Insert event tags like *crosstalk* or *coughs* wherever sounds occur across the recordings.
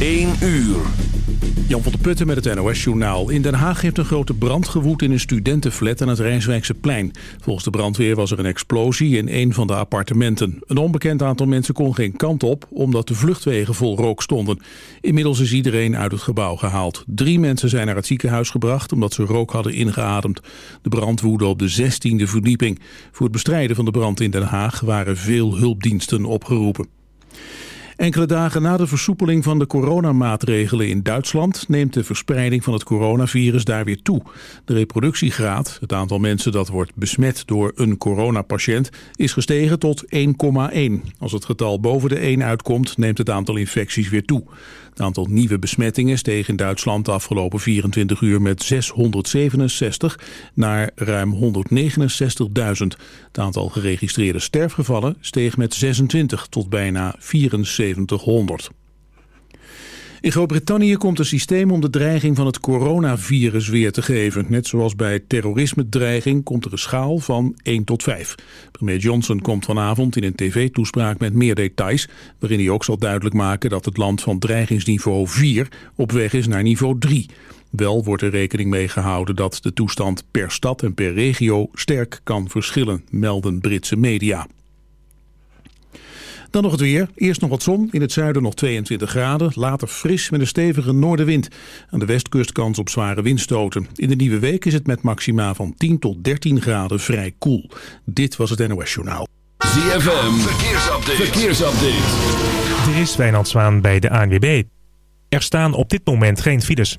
1 uur. Jan van der Putten met het NOS-journaal. In Den Haag heeft een grote brand gewoed in een studentenflat aan het Rijswijkse plein. Volgens de brandweer was er een explosie in een van de appartementen. Een onbekend aantal mensen kon geen kant op, omdat de vluchtwegen vol rook stonden. Inmiddels is iedereen uit het gebouw gehaald. Drie mensen zijn naar het ziekenhuis gebracht, omdat ze rook hadden ingeademd. De brand woedde op de 16e verdieping. Voor het bestrijden van de brand in Den Haag waren veel hulpdiensten opgeroepen. Enkele dagen na de versoepeling van de coronamaatregelen in Duitsland neemt de verspreiding van het coronavirus daar weer toe. De reproductiegraad, het aantal mensen dat wordt besmet door een coronapatiënt, is gestegen tot 1,1. Als het getal boven de 1 uitkomt, neemt het aantal infecties weer toe. Het aantal nieuwe besmettingen steeg in Duitsland de afgelopen 24 uur met 667 naar ruim 169.000. Het aantal geregistreerde sterfgevallen steeg met 26 tot bijna 7400. In Groot-Brittannië komt een systeem om de dreiging van het coronavirus weer te geven. Net zoals bij terrorisme-dreiging komt er een schaal van 1 tot 5. Premier Johnson komt vanavond in een tv-toespraak met meer details... waarin hij ook zal duidelijk maken dat het land van dreigingsniveau 4 op weg is naar niveau 3. Wel wordt er rekening mee gehouden dat de toestand per stad en per regio sterk kan verschillen, melden Britse media. Dan nog het weer. Eerst nog wat zon. In het zuiden nog 22 graden. Later fris met een stevige noordenwind. Aan de westkust kans op zware windstoten. In de nieuwe week is het met maxima van 10 tot 13 graden vrij koel. Dit was het NOS Journaal. ZFM. Verkeersupdate. Verkeersupdate. Er is Wijnand Zwaan bij de ANWB. Er staan op dit moment geen files.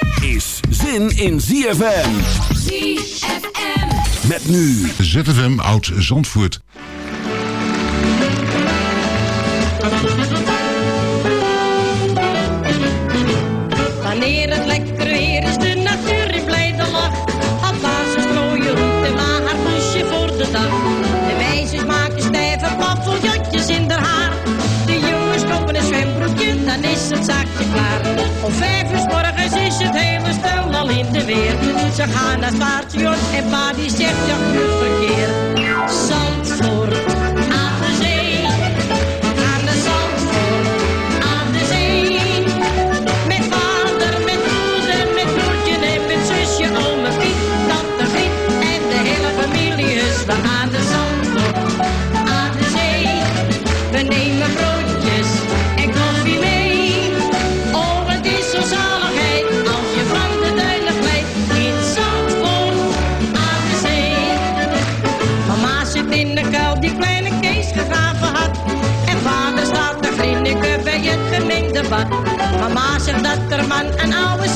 is zin in ZFM. ZFM. Met nu ZFM Oud Zandvoort. Wanneer het lekker weer is, de natuur in blijde lach. Alpazen strooien roet en maar haar poesje voor de dag. De meisjes maken stijve paffeljotjes in haar haar. De jongens kopen een zwembroekje het zaakje klaar. Om vijf uur 's morgens is het hele weer. Ze gaan naar het en pa die zegt ja, goed verkeer. Zandvoort Mama zegt dat er man een oude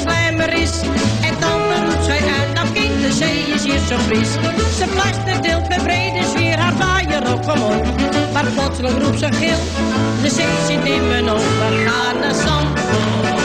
slijmer is. En dan roept zij uit, nou kind, de zee is hier zo fris. Ze plaster deelt met brede sfeer haar vaaier op omhoog. Maar plotseling roept ze gil, de zee zit in mijn ogen. Gaan naar Zandvoort,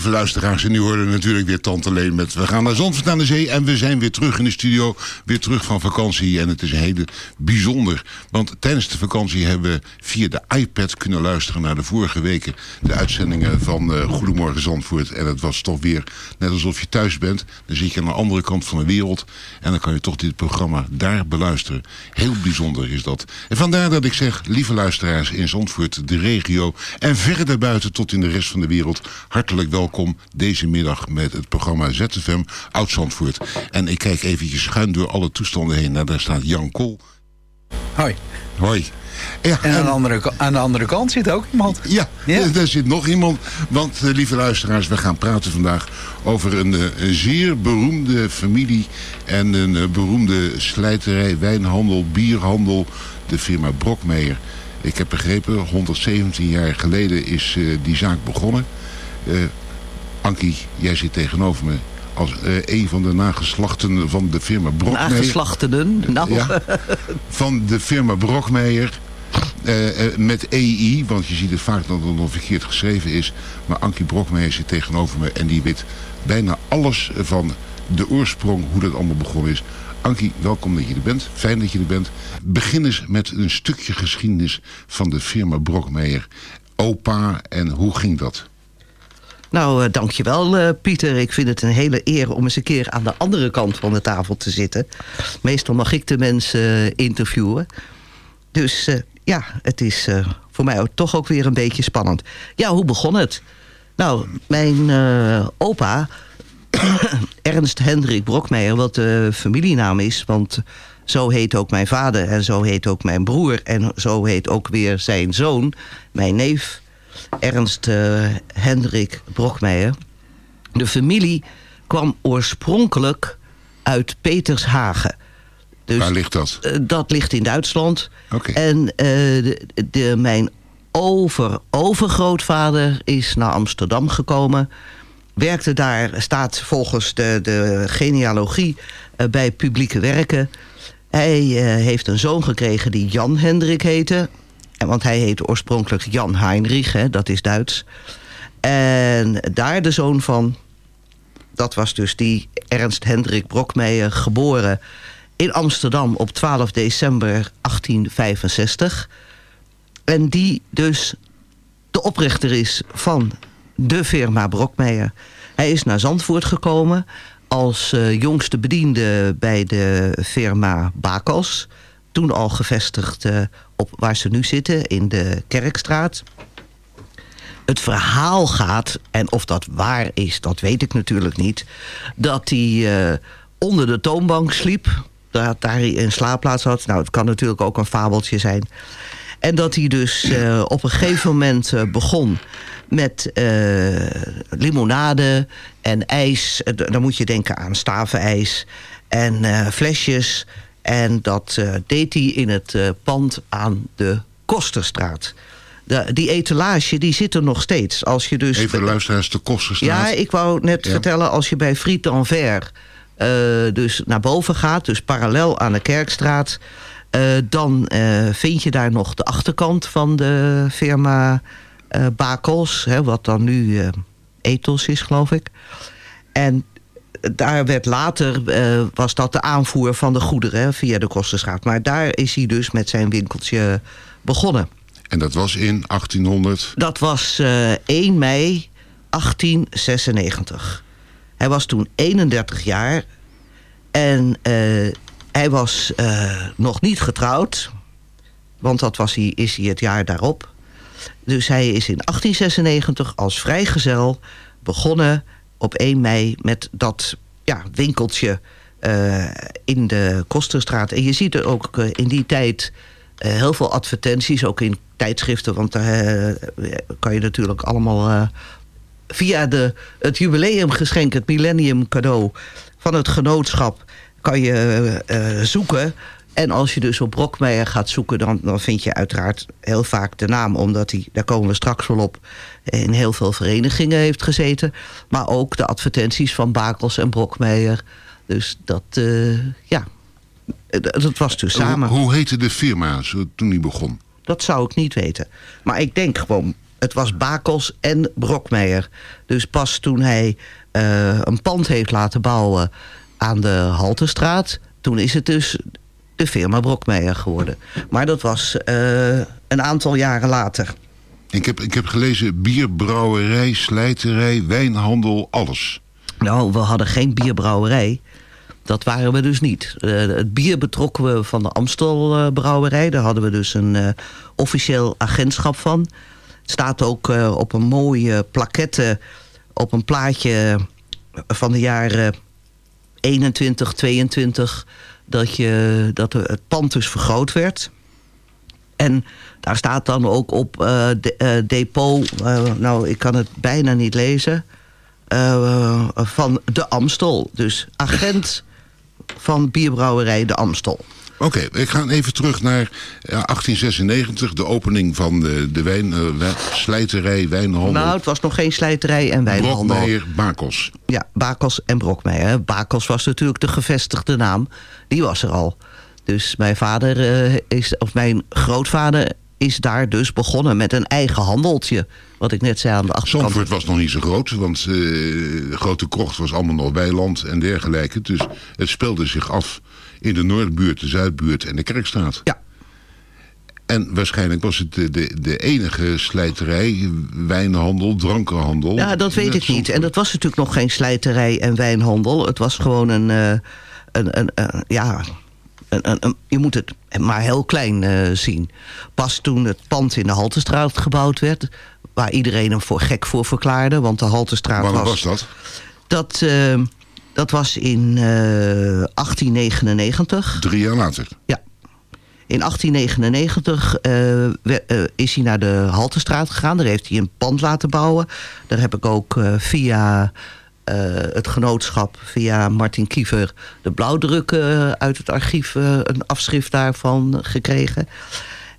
lieve luisteraars, en nu we natuurlijk weer Tante Leen met... We gaan naar Zandvoort aan de Zee en we zijn weer terug in de studio. Weer terug van vakantie en het is een hele bijzonder. Want tijdens de vakantie hebben we via de iPad kunnen luisteren... naar de vorige weken de uitzendingen van eh, Goedemorgen Zandvoort. En het was toch weer net alsof je thuis bent. Dan zit je aan de andere kant van de wereld... en dan kan je toch dit programma daar beluisteren. Heel bijzonder is dat. En vandaar dat ik zeg, lieve luisteraars in Zandvoort, de regio... en verder daarbuiten tot in de rest van de wereld... hartelijk welkom deze middag met het programma ZFM Oud-Zandvoort. En ik kijk eventjes schuin door alle toestanden heen. Nou, daar staat Jan Kool. Hoi. Hoi. Ja, En aan de, andere, aan de andere kant zit ook iemand. Ja, daar zit nog iemand. Want, eh, lieve luisteraars, we gaan praten vandaag over een, eh, een zeer beroemde familie... en een eh, beroemde slijterij, wijnhandel, bierhandel, de firma Brokmeijer. Ik heb begrepen, 117 jaar geleden is die zaak begonnen. Ankie, jij zit tegenover me als eh, een van de nageslachten van de firma Brokmeijer. Nageslachtenen. Nou, Ja, van de firma Brokmeijer. eh, eh, met EI, want je ziet het vaak dat het nog verkeerd geschreven is. Maar Ankie Brokmeijer zit tegenover me en die weet bijna alles van de oorsprong, hoe dat allemaal begonnen is. Ankie, welkom dat je er bent. Fijn dat je er bent. Begin eens met een stukje geschiedenis van de firma Brokmeijer. Opa en hoe ging dat? Nou eh, dankjewel eh, Pieter. Ik vind het een hele eer om eens een keer aan de andere kant van de tafel te zitten. Meestal mag ik de mensen eh, interviewen. Dus ja, het is voor mij toch ook weer een beetje spannend. Ja, hoe begon het? Nou, mijn opa, *clears throat* Ernst Hendrik Brokmeijer, wat de familienaam is... want zo heet ook mijn vader en zo heet ook mijn broer... en zo heet ook weer zijn zoon, mijn neef... Ernst eh, Hendrik Brokmeijer. De familie kwam oorspronkelijk uit Petershagen. Dus, Waar ligt dat? eh, dat ligt in Duitsland. Oké. En eh, de, de, mijn over, overgrootvader is naar Amsterdam gekomen. Werkte daar, staat volgens de, de genealogie bij publieke werken. Hij heeft een zoon gekregen die Jan Hendrik heette. Want hij heette oorspronkelijk Jan Heinrich, hè, dat is Duits. En daar de zoon van, dat was dus die Ernst Hendrik Brokmeijer, geboren in Amsterdam op 12 december 1865. En die dus de oprichter is van de firma Brokmeijer. Hij is naar Zandvoort gekomen als eh, jongste bediende bij de firma Bakos. Toen al gevestigd eh, op waar ze nu zitten, in de Kerkstraat. Het verhaal gaat, en of dat waar is, dat weet ik natuurlijk niet... dat hij eh, onder de toonbank sliep, dat daar hij een slaapplaats had. Nou, het kan natuurlijk ook een fabeltje zijn. En dat hij dus eh, op een gegeven moment begon met limonade en ijs. Dan moet je denken aan stavenijs en flesjes. En dat eh, deed hij in het eh, pand aan de Kosterstraat. de, die etalage die zit er nog steeds. Als je dus Even luisteraars de kostenstraat. ja, ik wou net Ja. vertellen, als je bij Friet Ver eh dus naar boven gaat, dus parallel aan de Kerkstraat, dan vind je daar nog de achterkant van de firma Bakels, hè, wat dan nu Ethos is, geloof ik. En daar werd later, eh, was dat de aanvoer van de goederen via de Kosterstraat. Maar daar is hij dus met zijn winkeltje begonnen. En dat was in 1800. Dat was eh, 1 mei 1896. Hij was toen 31 jaar. En eh, hij was eh, nog niet getrouwd. Want dat was hij, is hij het jaar daarop. Dus hij is in 1896 als vrijgezel begonnen op 1 mei met dat ja, winkeltje eh, in de Kosterstraat. En je ziet er ook eh, in die tijd eh, heel veel advertenties, ook in tijdschriften. Want daar kan je natuurlijk allemaal via de, het jubileumgeschenk, het millennium cadeau van het genootschap, kan je zoeken. En als je dus op Brokmeijer gaat zoeken, dan, dan vind je uiteraard heel vaak de naam, omdat hij, daar komen we straks wel op, in heel veel verenigingen heeft gezeten. Maar ook de advertenties van Bakels en Brokmeijer. Dus dat, eh, ja, dat was dus samen. Hoe, hoe heette de firma toen die begon? Dat zou ik niet weten. Maar ik denk gewoon, het was Bakels en Brokmeijer. Dus pas toen hij eh, een pand heeft laten bouwen aan de Haltestraat... toen is het dus de firma Brokmeijer geworden. Maar dat was eh, een aantal jaren later. Ik heb, ik heb gelezen bierbrouwerij, slijterij, wijnhandel, alles. Nou, we hadden geen bierbrouwerij. Dat waren we dus niet. Eh, het bier betrokken we van de Amstelbrouwerij. Daar hadden we dus een eh, officieel agentschap van. Het staat ook eh, op een mooie plaquette... op een plaatje van de jaren 21, 22... dat, je, dat het pand dus vergroot werd... En daar staat dan ook op eh, de- eh, depot, eh, nou ik kan het bijna niet lezen, van de Amstel. Dus agent van bierbrouwerij de Amstel. Oké, ik ga even terug naar eh, 1896, de opening van de, de wijn, wijn- slijterij, wijnhandel. Nou, het was nog geen slijterij en wijnhandel. Brokmeijer, Bakels. Ja, Bakels en Brokmeijer. Bakels was natuurlijk de gevestigde naam. Die was er al. Dus mijn vader eh, is, of mijn grootvader is daar dus begonnen met een eigen handeltje. Wat ik net zei aan de achterkant. Zandvoort was nog niet zo groot, want eh, de grote krocht was allemaal nog weiland en dergelijke. Dus het speelde zich af in de Noordbuurt, de Zuidbuurt en de Kerkstraat. Ja. En waarschijnlijk was het de, de, de enige slijterij, wijnhandel, drankenhandel. Ja, dat weet ik niet. En dat was natuurlijk nog geen slijterij en wijnhandel. Het was gewoon een... eh, een, een, een- ja, een, een, een- je moet het maar heel klein eh, zien. Pas toen het pand in de Haltestraat gebouwd werd... waar iedereen hem voor gek voor verklaarde... want de Haltestraat Wanneer was... was dat? Dat, eh, dat was in eh, 1899. Drie jaar later. Ja. In 1899 eh, we- eh, is hij naar de Haltestraat gegaan. Daar heeft hij een pand laten bouwen. Daar heb ik ook eh, via eh, het genootschap, via Martin Kiever... de blauwdruk eh, uit het archief, eh, een afschrift daarvan gekregen.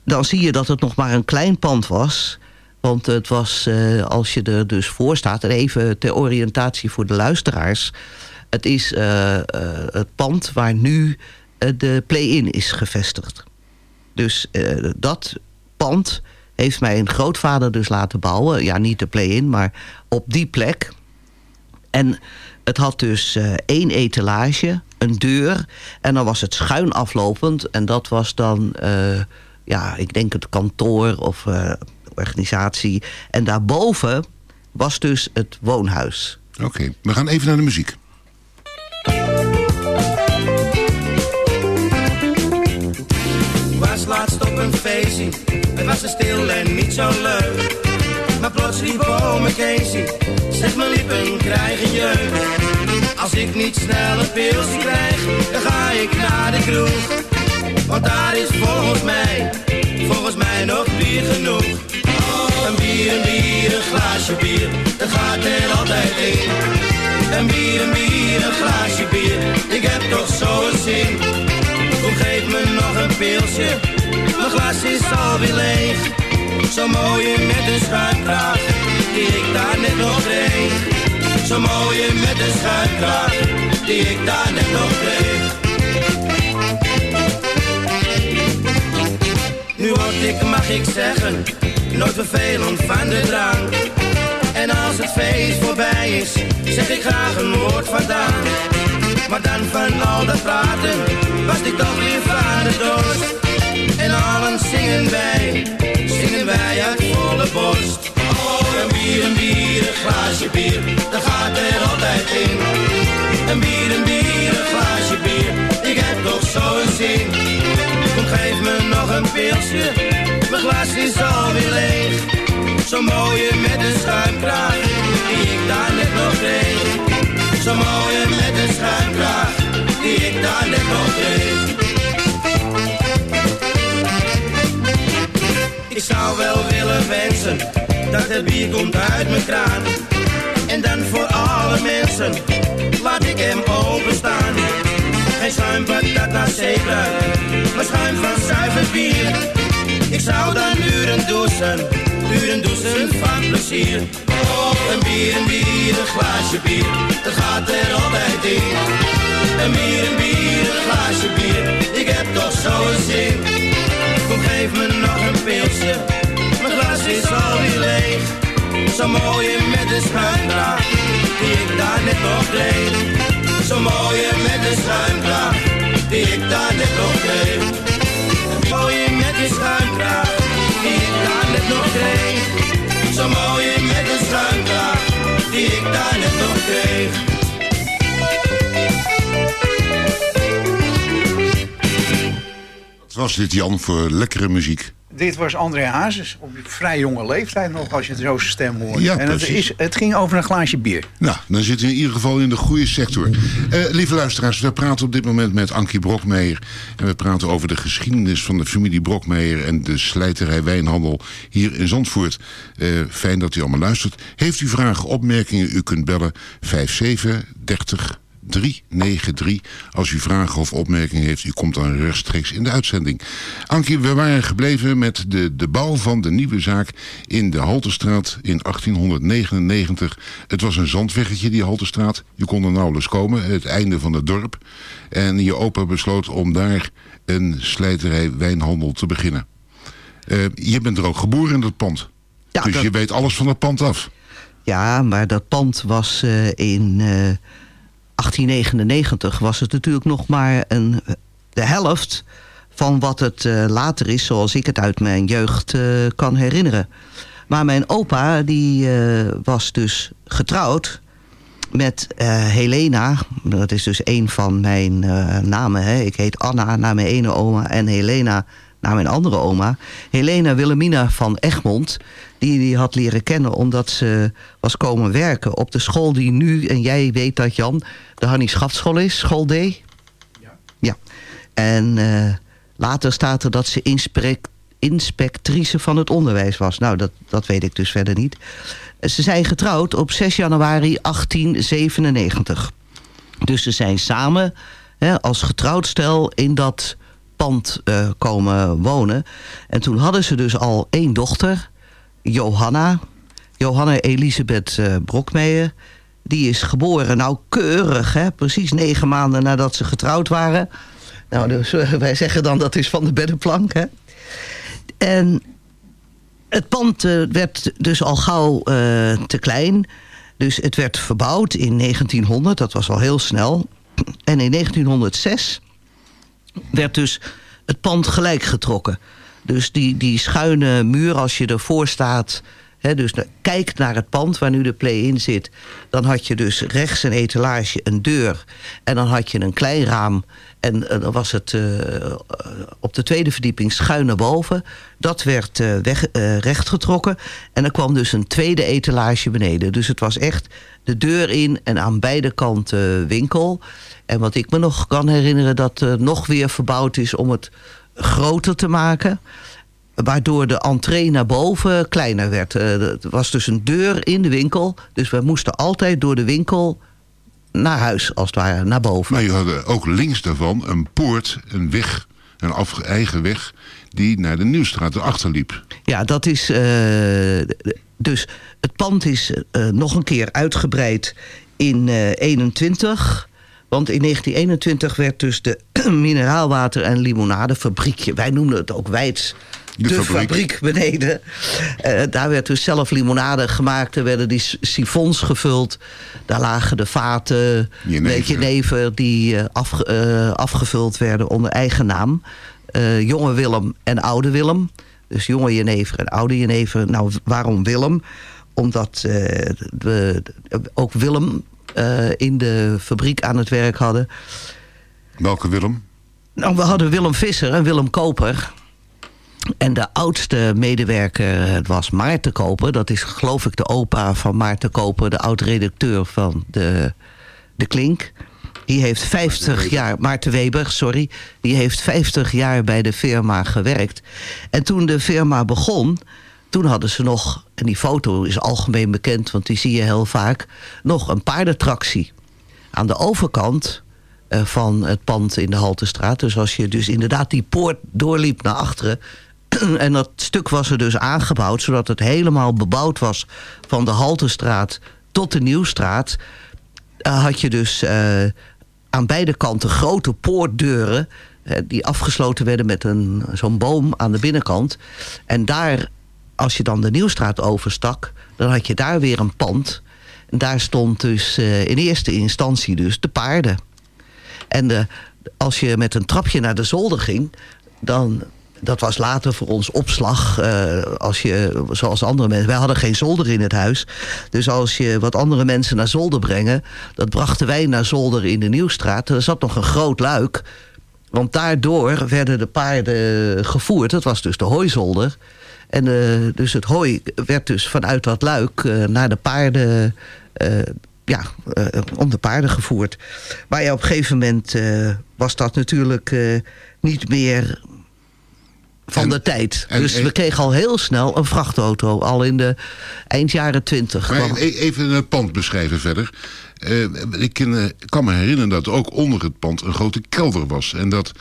Dan zie je dat het nog maar een klein pand was... Want het was, eh, als je er dus voor staat... en even ter oriëntatie voor de luisteraars... het is eh, eh, het pand waar nu eh, de play-in is gevestigd. Dus eh, dat pand heeft mijn grootvader dus laten bouwen. Ja, niet de play-in, maar op die plek. En het had dus eh, één etalage, een deur... en dan was het schuin aflopend. En dat was dan, eh, ja, ik denk het kantoor of eh, organisatie. En daarboven was dus het woonhuis. Oké, we gaan even naar de muziek. was laatst op een feestje. Het was er stil en niet zo leuk. Maar plots liep om me Casey. Zeg mijn lippen krijgen jeuk. Als ik niet snel een pilsje krijg, dan ga ik naar de kroeg. Want daar is volgens mij, volgens mij nog bier genoeg. Een bier, een bier, een glaasje bier, dat gaat er altijd in. Een bier, een bier, een glaasje bier, ik heb toch zo'n zin. Kom geef me nog een pilsje, mijn glas is alweer leeg. Zo mooie met een schuimkraag, die ik daar net nog kreeg. Zo mooie met een schuimkraag, die ik daar net nog kreeg. Nu word ik, mag ik zeggen, nooit vervelend van de drank. En als het feest voorbij is, zeg ik graag een woord vandaan. Maar dan van al dat praten, was ik toch weer van de dorst. En allen zingen wij, zingen wij uit volle borst. Oh, een bier, een bier, een glaasje bier, dat gaat er altijd in. Een bier, een bier, een glaasje bier, ik heb toch zo'n zin. Kom geef me nog een pilsje, mijn glas is alweer leeg. Zo mooie met een schuimkraag, die ik daar net nog kreeg. Zo mooie met een schuimkraag, die ik daar net nog kreeg. Ik zou wel willen wensen, dat het bier komt uit mijn kraan. En dan voor alle mensen, laat ik hem openstaan. Geen schuim patata zeker, maar schuim van zuiver bier. Ik zou dan uren douchen, uren douchen van plezier. Oh, een bier, een bier, een glaasje bier, dat gaat er altijd in. Een bier, een bier, een glaasje bier, ik heb toch zo'n zin. Kom geef me nog een pilsje, mijn glas is alweer leeg. Zo mooie met de schuimkraag, die ik daar net nog kreeg. Zo mooie met de schuimkraag, die ik daar net nog kreeg. Mooie met de schuimkraag, die ik daar net nog kreeg. Zo mooie met de schuimkraag, die ik daar net nog kreeg. Was dit Jan voor lekkere muziek? Dit was André Hazes, op vrij jonge leeftijd nog, als je het zo zijn stem hoort. Ja, en het, is, het ging over een glaasje bier. Nou, dan zitten we in ieder geval in de goede sector. Eh, lieve luisteraars, we praten op dit moment met Ankie Brokmeijer. En we praten over de geschiedenis van de familie Brokmeijer... en de slijterij wijnhandel hier in Zandvoort. Eh, fijn dat u allemaal luistert. Heeft u vragen, opmerkingen, u kunt bellen 57 30 393. Als u vragen of opmerkingen heeft, u komt dan rechtstreeks in de uitzending. Ankie, we waren gebleven met de, de bouw van de nieuwe zaak in de Haltestraat in 1899. Het was een zandweggetje, die Haltestraat. Je kon er nauwelijks komen, het einde van het dorp. En je opa besloot om daar een slijterij wijnhandel te beginnen. Eh, je bent er ook geboren in dat pand. Ja, dus dat- je weet alles van het pand af. Ja, maar dat pand was eh, in eh, 1899 was het natuurlijk nog maar een, de helft van wat het eh, later is, zoals ik het uit mijn jeugd eh, kan herinneren. Maar mijn opa, die eh, was dus getrouwd met Helena. Dat is dus een van mijn namen. Hè. Ik heet Anna naar mijn ene oma en Helena naar mijn andere oma. Helena Wilhelmina van Egmond. Die had leren kennen omdat ze was komen werken op de school die nu... en jij weet dat Jan, de Hannie Schaftschool is, school D. Ja. ja. En eh, later staat er dat ze inspectrice van het onderwijs was. Nou, dat, dat weet ik dus verder niet. Ze zijn getrouwd op 6 januari 1897. Dus ze zijn samen hè, als getrouwd stel in dat pand eh, komen wonen. En toen hadden ze dus al één dochter, Johanna. Johanna Elisabeth eh Brokmeijer. Die is geboren, nou keurig, hè, precies negen maanden nadat ze getrouwd waren. Nou, dus, eh, wij zeggen dan dat is van de beddenplank. Hè. En het pand eh, werd dus al gauw te klein. Dus het werd verbouwd in 1900, dat was al heel snel. En in 1906 werd dus het pand gelijk getrokken. Dus die, die schuine muur, als je ervoor staat... Dus kijkt naar het pand waar nu de play-in zit... dan had je dus rechts een etalage, een deur... en dan had je een klein raam... en eh, dan was het eh, op de tweede verdieping schuin naar boven. Dat werd eh, weg, rechtgetrokken. En er kwam dus een tweede etalage beneden. Dus het was echt de deur in en aan beide kanten winkel. En wat ik me nog kan herinneren... dat er nog weer verbouwd is om het groter te maken... Waardoor de entree naar boven kleiner werd. Eh, Er was dus een deur in de winkel. Dus we moesten altijd door de winkel naar huis, als het ware, naar boven. Maar je had ook links daarvan een poort, een weg, een af, eigen weg... die naar de Nieuwstraat erachter liep. Ja, dat is. eh, dus het pand is eh, nog een keer uitgebreid in eh 21. Want in 1921 werd dus de *clears throat* mineraalwater- en limonadefabriekje... wij noemden het ook Weids, De de, fabriek. fabriek. beneden. Eh, daar werd dus zelf limonade gemaakt. Er werden die sifons gevuld. Daar lagen de vaten Jenever. met jenever... die eh, eh, afgevuld werden onder eigen naam. Jonge Willem en oude Willem. Dus jonge jenever en oude jenever. Nou, waarom Willem? Omdat we ook Willem in de fabriek aan het werk hadden. Welke Willem? Nou, we hadden Willem Visser en Willem Koper. En de oudste medewerker het was Maarten Koper. Dat is geloof ik de opa van Maarten Koper, de oud-redacteur van de, de Klink. Die heeft 50 jaar, Maarten Weber, sorry. Die heeft 50 jaar bij de firma gewerkt. En toen de firma begon, toen hadden ze nog, en die foto is algemeen bekend, want die zie je heel vaak, nog een paardentractie. Aan de overkant eh, van het pand in de Haltestraat. Dus als je dus inderdaad die poort doorliep naar achteren. *clears throat* en dat stuk was er dus aangebouwd, zodat het helemaal bebouwd was van de Haltestraat tot de Nieuwstraat. eh, had je dus eh, aan beide kanten grote poortdeuren. die afgesloten werden met zo'n boom aan de binnenkant. En daar, als je dan de Nieuwstraat overstak, dan had je daar weer een pand. En daar stond dus eh, in eerste instantie dus de paarden. En de, als je met een trapje naar de zolder ging, dan. Dat was later voor ons opslag. eh, als je, zoals andere mensen. Wij hadden geen zolder in het huis. Dus als je wat andere mensen naar zolder brengen. Dat brachten wij naar zolder in de Nieuwstraat. Er zat nog een groot luik. Want daardoor werden de paarden gevoerd. Dat was dus de hooizolder. En eh, dus het hooi werd dus vanuit dat luik eh, naar de paarden. eh, ja, om de paarden gevoerd. Maar ja, op een gegeven moment was dat natuurlijk niet meer van de tijd. en- dus en- we kregen al heel snel een vrachtauto. Al in de eind jaren twintig. Maar e- even het pand beschrijven verder. Ik kan me herinneren dat ook onder het pand een grote kelder was. En dat,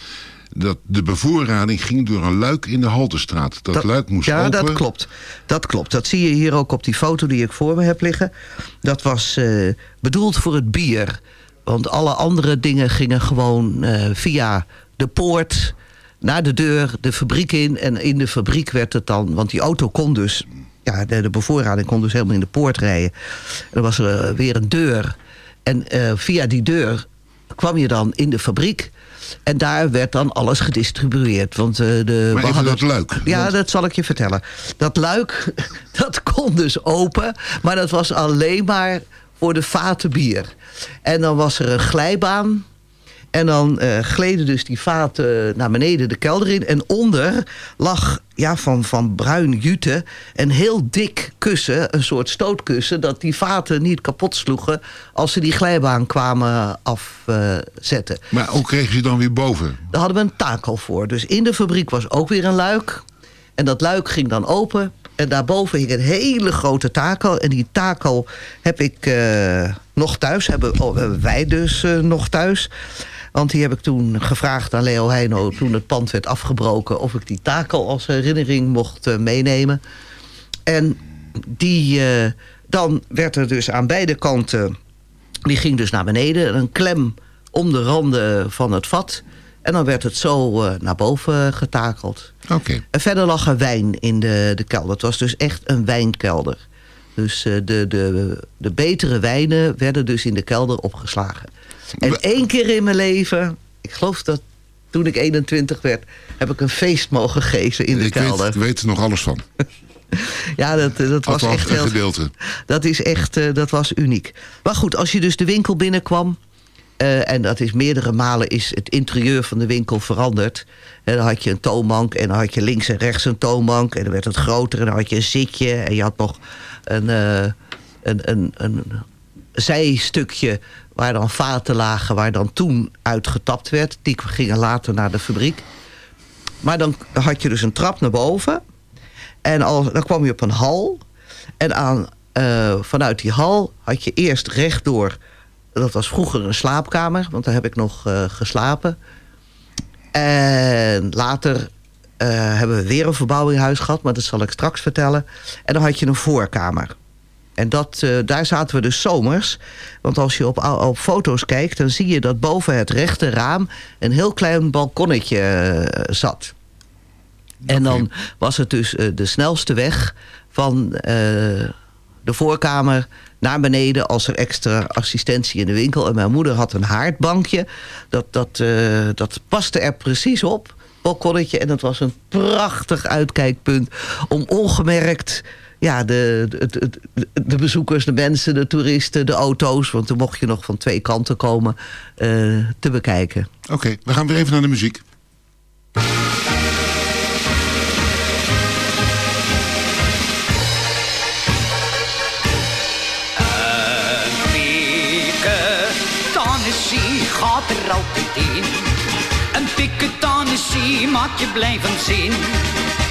dat de bevoorrading ging door een luik in de Haltestraat. Dat, luik moest ja, open. dat klopt. Dat klopt. Dat zie je hier ook op die foto die ik voor me heb liggen. Dat was eh, bedoeld voor het bier. Want alle andere dingen gingen gewoon eh, via de poort naar de deur, de fabriek in. En in de fabriek werd het dan... Want die auto kon dus... Ja, de, de bevoorrading kon dus helemaal in de poort rijden. En dan was er eh, weer een deur. En via die deur kwam je dan in de fabriek... En daar werd dan alles gedistribueerd. Want, eh, de, Maar even dat luik. Ja, Want- dat zal ik je vertellen. Dat luik, *laughs* dat kon dus open. Maar dat was alleen maar voor de vaten bier. En dan was er een glijbaan. En dan eh, gleden dus die vaten naar beneden de kelder in. En onder lag ja, van, van bruin jute een heel dik kussen. Een soort stootkussen. Dat die vaten niet kapot sloegen als ze die glijbaan kwamen afzetten. Maar hoe kregen ze dan weer boven? Daar hadden we een takel voor. Dus in de fabriek was ook weer een luik. En dat luik ging dan open. En daarboven hing een hele grote takel. En die takel heb ik eh, nog thuis. Hebben, oh, hebben wij dus eh, nog thuis. Want die heb ik toen gevraagd aan Leo Heino... toen het pand werd afgebroken... of ik die takel als herinnering mocht eh, meenemen. En die, eh, dan werd er dus aan beide kanten... die ging dus naar beneden. Een klem om de randen van het vat. En dan werd het zo eh, naar boven getakeld. Oké. En verder lag er wijn in de, de kelder. Het was dus echt een wijnkelder. Dus de, de, de betere wijnen werden dus in de kelder opgeslagen. En één keer in mijn leven, ik geloof dat toen ik 21 werd... heb ik een feest mogen geven in de ik kelder. weet, weet er nog alles van. *laughs* Ja, dat, dat was echt een heel... gedeelte. Dat is echt, eh, dat was uniek. Maar goed, als je dus de winkel binnenkwam... eh, en dat is meerdere malen is het interieur van de winkel veranderd. En dan had je een toonbank en dan had je links en rechts een toonbank. En dan werd het groter en dan had je een zitje. En je had nog een, eh, een, een, een zijstukje waar dan vaten lagen... waar dan toen uitgetapt werd. Die gingen later naar de fabriek. Maar dan had je dus een trap naar boven... En al, dan kwam je op een hal. En aan, eh, vanuit die hal had je eerst rechtdoor... Dat was vroeger een slaapkamer, want daar heb ik nog eh, geslapen. En later eh, hebben we weer een verbouwing in huis gehad, maar dat zal ik straks vertellen. En dan had je een voorkamer. En dat, eh, daar zaten we dus zomers. Want als je op, op foto's kijkt, dan zie je dat boven het rechte raam een heel klein balkonnetje eh, zat. En dan was het dus eh, de snelste weg van de voorkamer naar beneden als er extra assistentie in de winkel. En mijn moeder had een haardbankje. Dat, dat, dat paste er precies op. Balkonnetje. En dat was een prachtig uitkijkpunt om ongemerkt ja, de, de, de, de bezoekers, de mensen, de toeristen, de auto's... want dan mocht je nog van twee kanten komen, eh, te bekijken. Oké, we gaan weer even naar de muziek. Gaat er altijd in. Een piketanissie maakt je blijven zin.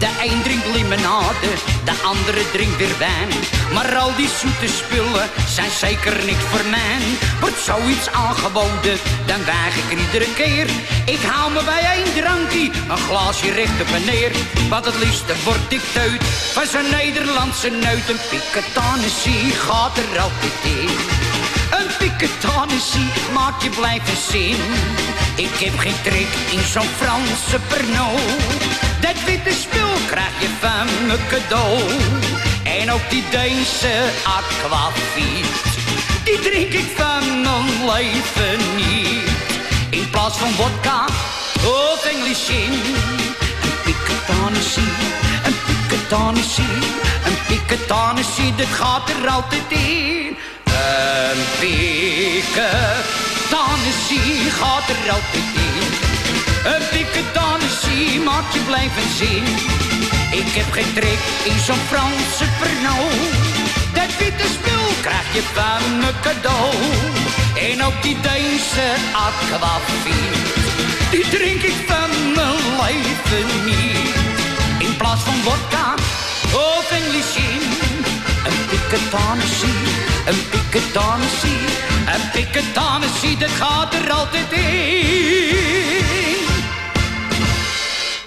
De een drinkt limonade, de andere drinkt weer wijn. Maar al die zoete spullen zijn zeker niks voor mij. Wordt zoiets aangeboden, dan weig ik er iedere keer. Ik hou me bij één drankje, een glaasje recht op en neer. Want het liefste word ik van zo'n Nederlandse neut. Een piketanissie gaat er altijd in. Een piketanissie maakt je blijven zin. Ik heb geen trek in zo'n Franse Pernod. Dat witte spul krijg je van me cadeau. En ook die Deense aquavit. Die drink ik van mijn leven niet. In plaats van vodka of in. Een piketanissie, een piketanissie, een piketanissie. Dat gaat er altijd in. Een piketanissie gaat er altijd in. Een piketanissie maakt je blijven zin. Ik heb geen trek in zo'n Franse Pernod. Dat witte spul krijg je van me cadeau. En ook die Deense aquavit. Die drink ik van mijn leven niet. In plaats van vodka of English in. Een piketanissie, een piketanissie, een piketanissie, dat gaat er altijd in.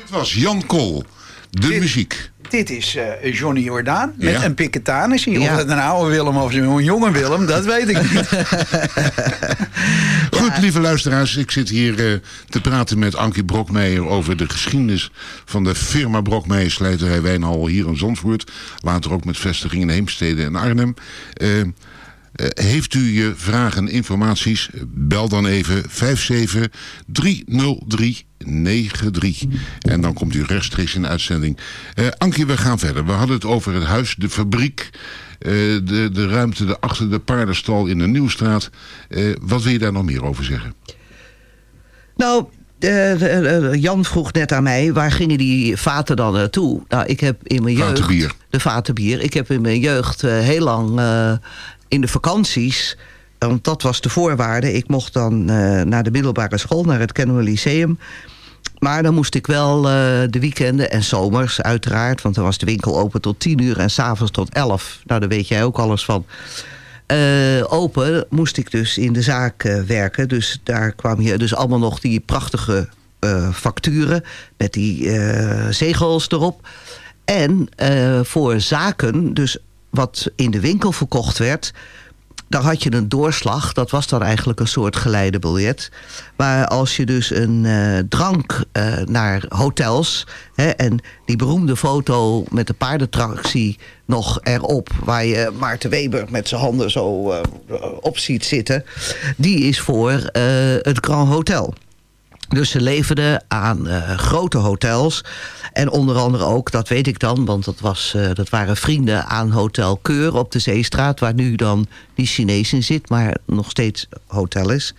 Het was Jan Kool, de muziek. Dit is eh, Johnny Jordaan met Ja. een piketanissie. Of Ja. het een oude Willem of een jonge Willem, dat weet ik niet. *laughs* Goed, lieve luisteraars, ik zit hier eh, te praten met Ankie Brokmeijer over de geschiedenis van de firma Brokmeijer Slijterij Wijnhal hier in Zandvoort. Later ook met vestigingen in Heemstede en Arnhem. Eh, heeft u je vragen, informaties, bel dan even 5730393. En dan komt u rechtstreeks in de uitzending. Eh Ankie, we gaan verder. We hadden het over het huis, de fabriek, eh, de, de ruimte de, achter de paardenstal in de Nieuwstraat. Eh, wat wil je daar nog meer over zeggen? Nou, eh, eh, eh, Jan vroeg net aan mij, waar gingen die vaten dan naartoe? Nou, ik heb in mijn jeugd... Vatenbier. De vatenbier. Ik heb in mijn jeugd eh, heel lang eh, in de vakanties... Want dat was de voorwaarde. Ik mocht dan eh, naar de middelbare school, naar het Kennemer Lyceum. Maar dan moest ik wel eh, de weekenden en zomers uiteraard... want dan was de winkel open tot 10 uur en s'avonds tot 11. Nou, daar weet jij ook alles van. Eh, open moest ik dus in de zaak werken. Dus daar kwam je dus allemaal nog die prachtige facturen... met die zegels erop. En voor zaken, dus wat in de winkel verkocht werd... daar had je een doorslag. Dat was dan eigenlijk een soort geleidebiljet. Maar als je dus een eh, drank eh, naar hotels... Hè, en die beroemde foto met de paardentractie nog erop... waar je Maarten Weber met zijn handen zo eh, op ziet zitten... die is voor het Grand Hotel. Dus ze leverden aan eh, grote hotels. En onder andere ook, dat weet ik dan, want dat, was, eh, dat waren vrienden aan Hotel Keur op de Zeestraat, waar nu dan die Chinees in zit, maar nog steeds hotel is.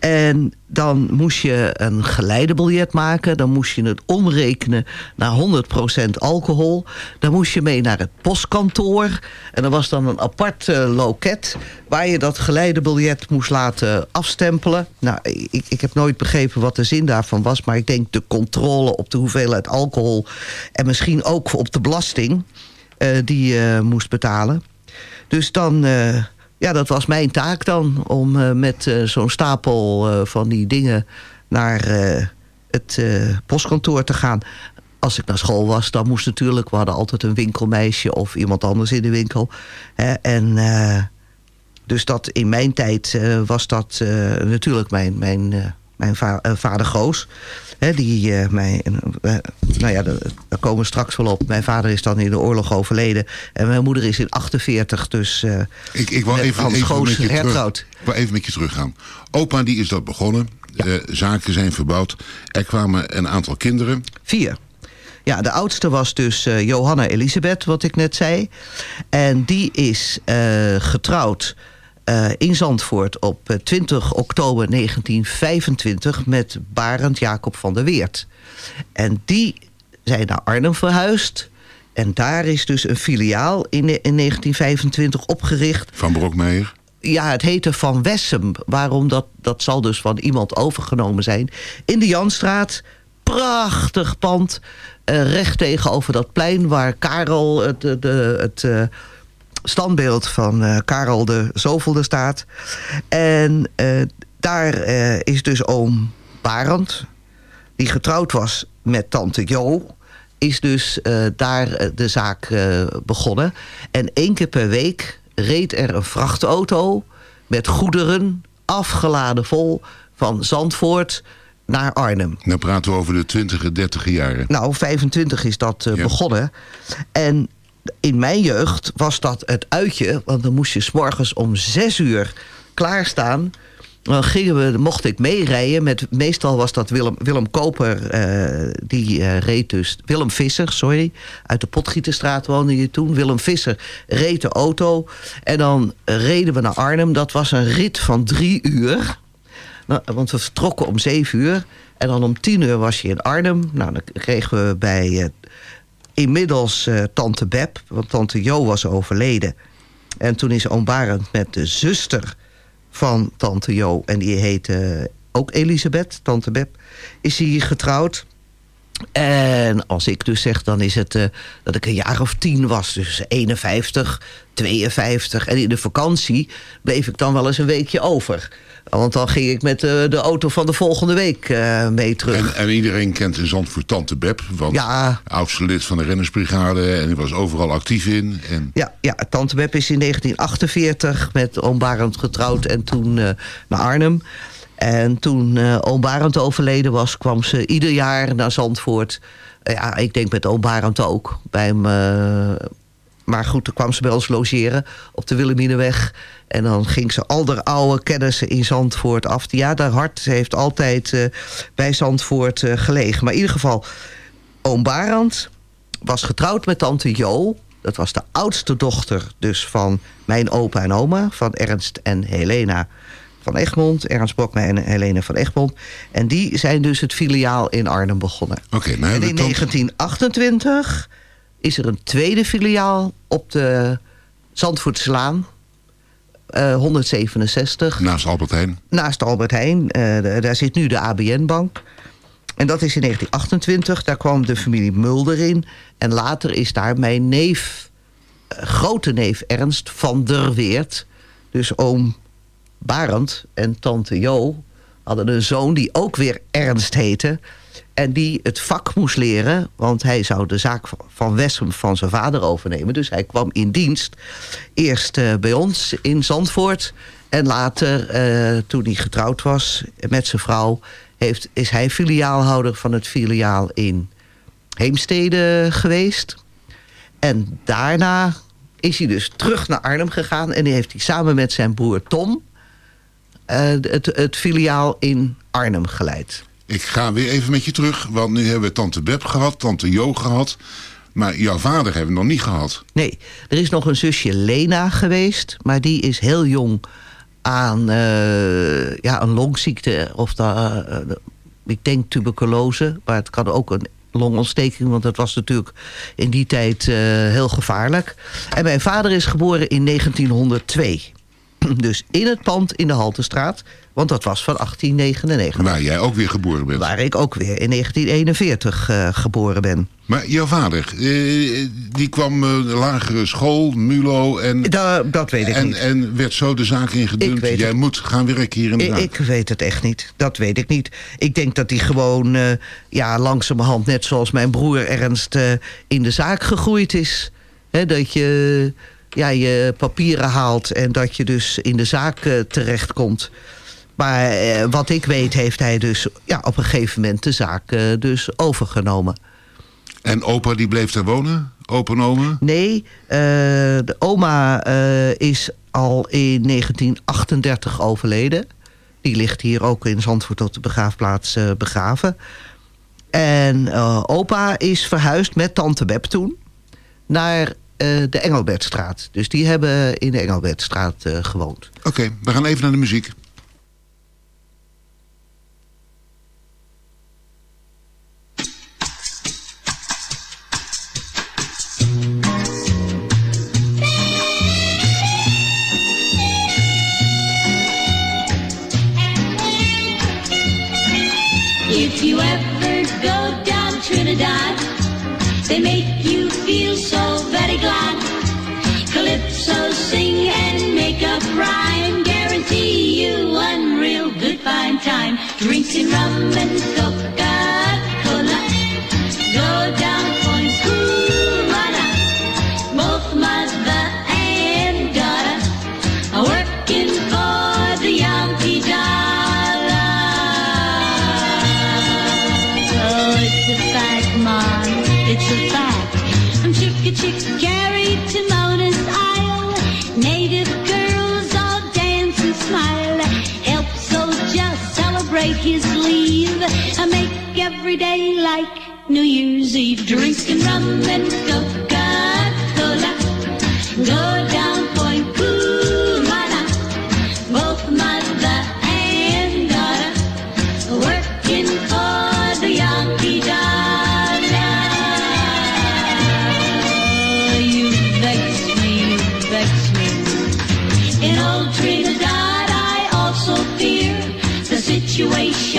En dan moest je een geleidebiljet maken. Dan moest je het omrekenen naar 100% alcohol. Dan moest je mee naar het postkantoor. En er was dan een apart eh, loket... waar je dat geleidebiljet moest laten afstempelen. Nou, ik, ik heb nooit begrepen wat de zin daarvan was... maar ik denk de controle op de hoeveelheid alcohol... en misschien ook op de belasting eh, die je moest betalen. Dus dan... ja, dat was mijn taak dan. Om eh, met eh, zo'n stapel eh, van die dingen naar het postkantoor te gaan. Als ik naar school was, dan moest natuurlijk... We hadden altijd een winkelmeisje of iemand anders in de winkel. Hè, en dus dat in mijn tijd was dat natuurlijk mijn, mijn, mijn va- eh, vader Goos. Hè, die eh, mij, eh, nou ja, daar komen we straks wel op. Mijn vader is dan in de oorlog overleden. En mijn moeder is in 48, dus Ik, ik wou even, even Goos met terug, ik wou even met je teruggaan. Opa die is dat begonnen. Eh, zaken zijn verbouwd. Er kwamen een aantal kinderen. Vier. Ja, de oudste was dus Johanna Elisabeth, wat ik net zei. En die is getrouwd eh, in Zandvoort op eh, 20 oktober 1925 met Barend Jacob van der Weert. En die zijn naar Arnhem verhuisd. En daar is dus een filiaal in, in 1925 opgericht. Van Brokmeijer. Ja, het heette Van Wessem. Waarom, dat, dat zal dus van iemand overgenomen zijn. In de Janstraat, prachtig pand. eh, recht tegenover dat plein waar Karel, het, de, het eh, standbeeld van eh, Karel de Zovelde staat. En eh, daar eh, is dus oom Barend, die getrouwd was met tante Jo is dus daar de zaak begonnen. En één keer per week reed er een vrachtauto met goederen afgeladen vol van Zandvoort naar Arnhem. Dan praten we over de 20 30 jaren. Nou, 25 is dat begonnen. En in mijn jeugd was dat het uitje, want dan moest je 's morgens om zes uur klaarstaan. Dan gingen we, mocht ik meerijden met, meestal was dat Willem, Willem Koper, eh, die eh, reed dus, Willem Visser, sorry, uit de Potgieterstraat woonde je toen. Willem Visser reed de auto en dan reden we naar Arnhem. Dat was een rit van drie uur. Nou, want we vertrokken om zeven uur. En dan om tien uur was je in Arnhem. Nou, dan kregen we bij eh, inmiddels eh, tante Beb. Want tante Jo was overleden. En toen is oom Barend met de zuster van tante Jo... en die heette ook Elisabeth, tante Beb... is hij getrouwd. En als ik dus zeg, dan is het eh, dat ik een jaar of tien was. Dus 51, 52. En in de vakantie bleef ik dan wel eens een weekje over. Want dan ging ik met eh, de auto van de volgende week eh, mee terug. En, en iedereen kent in Zandvoort Tante Beb. Want Ja. oudste lid van de rennersbrigade. En die was overal actief in. En Ja, ja, tante Beb is in 1948 met oom Barend getrouwd en toen eh, naar Arnhem. En toen eh oom Barend overleden was, kwam ze ieder jaar naar Zandvoort. Ja, ik denk met oom Barend ook. Bij hem, maar goed, toen kwam ze bij ons logeren op de Willemineweg. En dan ging ze al haar oude kennissen in Zandvoort af. Ja, haar hart heeft altijd eh, bij Zandvoort eh, gelegen. Maar in ieder geval, oom Barend was getrouwd met tante Jo. Dat was de oudste dochter dus van mijn opa en oma. Van Ernst en Helena van Egmond. Ernst Brokma en Helena van Egmond. En die zijn dus het filiaal in Arnhem begonnen. Oké, nou en hebben in we tante- 1928 is er een tweede filiaal op de Zandvoortslaan. eh 167 naast Albert Heijn. naast Albert Heijn. eh, daar zit nu de ABN-bank. En dat is in 1928. Daar kwam de familie Mulder in. En later is daar mijn neef, eh, grote neef Ernst van der Weert... dus oom Barend en tante Jo... hadden een zoon die ook weer Ernst heette... en die het vak moest leren... want hij zou de zaak van- Wessem van zijn vader overnemen. Dus hij kwam in dienst. Eerst eh, bij ons in Zandvoort... en later, eh, toen hij getrouwd was met zijn vrouw... Heeft, is hij filiaalhouder van het filiaal in Heemstede geweest. En daarna is hij dus terug naar Arnhem gegaan... en heeft hij samen met zijn broer Tom... eh, het, het filiaal in Arnhem geleid. Ik ga weer even met je terug. Want nu hebben we Tante Beb gehad. Tante Jo gehad. Maar jouw vader hebben we nog niet gehad. Nee, er is nog een zusje Lena geweest, maar die is heel jong aan eh, ja, een longziekte. Of de, eh, ik denk tuberculose, maar het kan ook een longontsteking... want dat was natuurlijk in die tijd eh, heel gevaarlijk. En mijn vader is geboren in 1902. *clears throat* Dus in het pand in de Haltestraat, want dat was van 1899. Waar jij ook weer geboren bent. Waar ik ook weer in 1941 eh, geboren ben. Maar jouw vader, eh, die kwam eh, lagere school, MULO en... dat weet ik en, niet. En werd zo de zaak ingedund. Weet Jij het. moet gaan werken hier in de Ik, ik weet het echt niet. Dat weet ik niet. Ik denk dat hij gewoon ja, langzamerhand, net zoals mijn broer Ernst, in de zaak gegroeid is. Dat je ja, je papieren haalt en dat je dus in de zaak eh, terechtkomt. Maar eh, wat ik weet, heeft hij dus ja, op een gegeven moment de zaak eh, dus overgenomen. En opa die bleef daar wonen? Opa en oma? Nee, de oma is al in 1938 overleden. Die ligt hier ook in Zandvoort op de begraafplaats begraven. En opa is verhuisd met tante Beb toen naar de Engelbertstraat. Dus die hebben in de Engelbertstraat eh, gewoond. Oké, we gaan even naar de muziek. Coming. and. Every day like New Year's Eve. Drinking rum and Coca-Cola. Go down Point Cumana. Both mother and daughter working for the Yankee dollar. Oh, you vex me, you vex me. In old Trinidad, I also fear the situation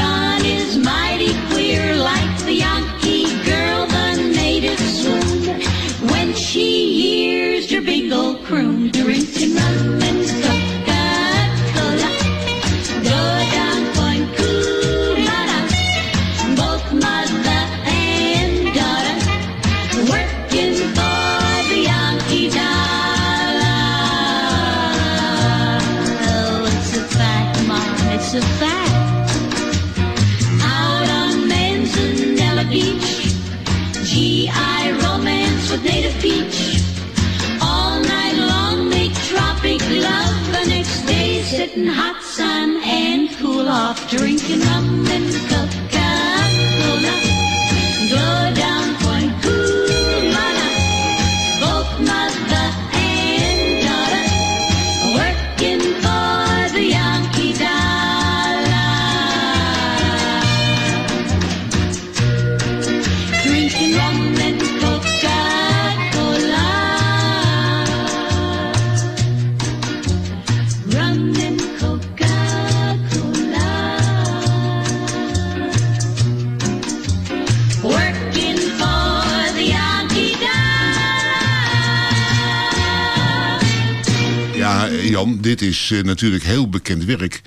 dit is eh, natuurlijk heel bekend werk.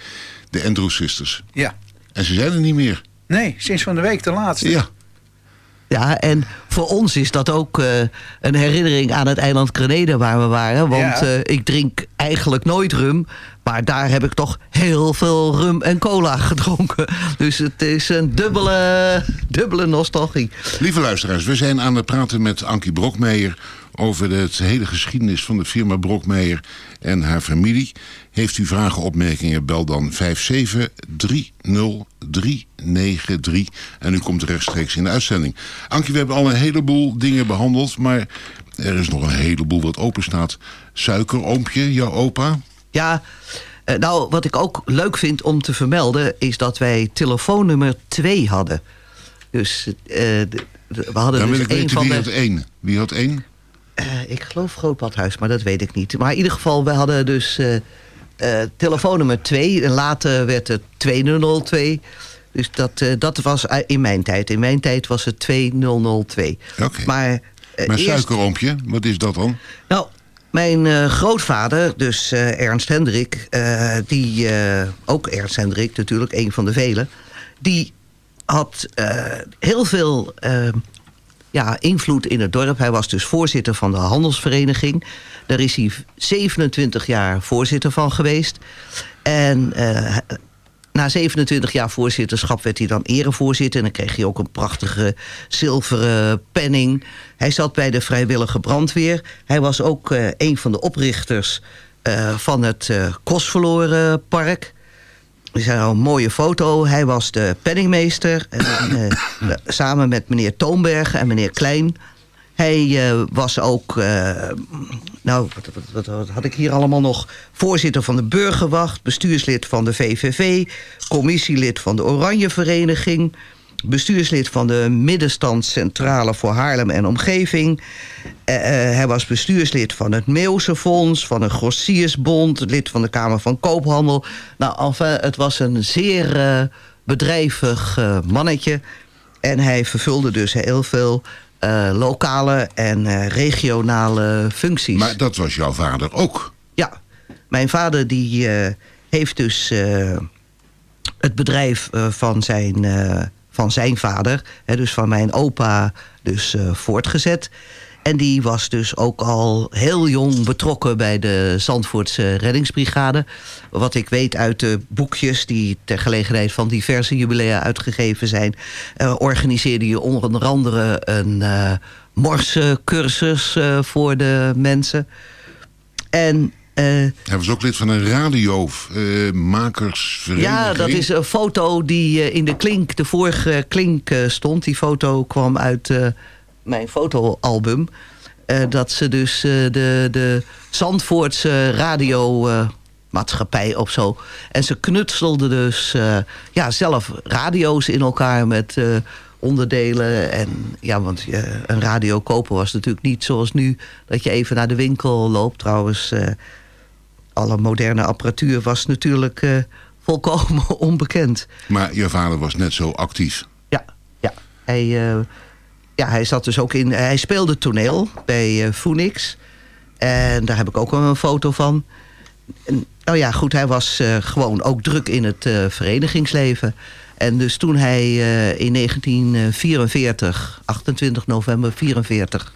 De Andrews Sisters. Ja. En ze zijn er niet meer. Nee, sinds van de week de laatste. Ja. Ja, en voor ons is dat ook eh, een herinnering aan het eiland Grenada waar we waren. Want Ja. eh, ik drink eigenlijk nooit rum. Maar daar heb ik toch heel veel rum en cola *laughs* gedronken. Dus het is een dubbele, dubbele nostalgie. Lieve luisteraars, we zijn aan het praten met Ankie Brokmeijer... over de hele geschiedenis van de firma Brokmeijer en haar familie. Heeft u vragen, opmerkingen, bel dan 5730393. 693. En u komt rechtstreeks in de uitzending. Ankie, we hebben al een heleboel dingen behandeld. Maar er is nog een heleboel wat open staat. Suikeroompje, jouw opa? Ja, eh, nou, wat ik ook leuk vind om te vermelden... is dat wij telefoonnummer 2 hadden. Dus eh, we hadden Dan wil dus ik weten van wie de... had één. Wie had één? Eh, ik geloof Grootbadhuis, maar dat weet ik niet. Maar in ieder geval, we hadden dus eh, telefoonnummer 2. En later werd het 2002. Dus dat, dat was in mijn tijd. In mijn tijd was het 2002. Oké. Maar, eh, Maar eerst- suikeroompje, wat is dat dan? nou, mijn eh, grootvader, dus eh, Ernst Hendrik, eh, die, ook Ernst Hendrik natuurlijk, een van de velen, die had heel veel ja, invloed in het dorp. Hij was dus voorzitter van de handelsvereniging. Daar is hij 27 jaar voorzitter van geweest. En na 27 jaar voorzitterschap werd hij dan erevoorzitter. En dan kreeg hij ook een prachtige zilveren penning. Hij zat bij de vrijwillige brandweer. Hij was ook eh, een van de oprichters eh, van het eh Kostverloren Park. Er is een mooie foto. Hij was de penningmeester. En, *coughs* samen met meneer Toonberg en meneer Klein. Hij eh, was ook, eh, nou, wat, wat, had ik hier allemaal nog? Voorzitter van de Burgerwacht, bestuurslid van de VVV, commissielid van de Oranje Vereniging, bestuurslid van de Middenstandscentrale voor Haarlem en omgeving. Eh, hij was bestuurslid van het Meeuwse Fonds, van de Grossiersbond, lid van de Kamer van Koophandel. Nou, enfin, het was een zeer bedrijvig mannetje. En hij vervulde dus heel veel eh, lokale en eh, regionale functies. Maar dat was jouw vader ook. Ja, mijn vader die eh, heeft dus het bedrijf van, zijn, van zijn vader, hè, dus van mijn opa, dus voortgezet. En die was dus ook al heel jong betrokken bij de Zandvoortse reddingsbrigade. Wat ik weet uit de boekjes die ter gelegenheid van diverse jubilea uitgegeven zijn... eh, organiseerde je onder andere een eh morsecursus eh, voor de mensen. En Hij was ook lid van een radiomakersvereniging. ja, dat is een foto die in de klink, de vorige klink stond. Die foto kwam uit mijn fotoalbum. Eh, dat ze dus eh, de, de Zandvoortse radiomaatschappij of zo. En ze knutselden dus eh, ja, zelf radio's in elkaar met onderdelen. En ja, want een radio kopen was natuurlijk niet zoals nu. Dat je even naar de winkel loopt. Trouwens, alle moderne apparatuur was natuurlijk volkomen *laughs* onbekend. Maar je vader was net zo actief. Hij, eh, ja, hij zat dus ook in. Hij speelde toneel bij eh Phoenix. En daar heb ik ook een foto van. Nou ja, goed, hij was eh, gewoon ook druk in het eh, verenigingsleven. En dus toen hij eh, in 1944, 28 november 44,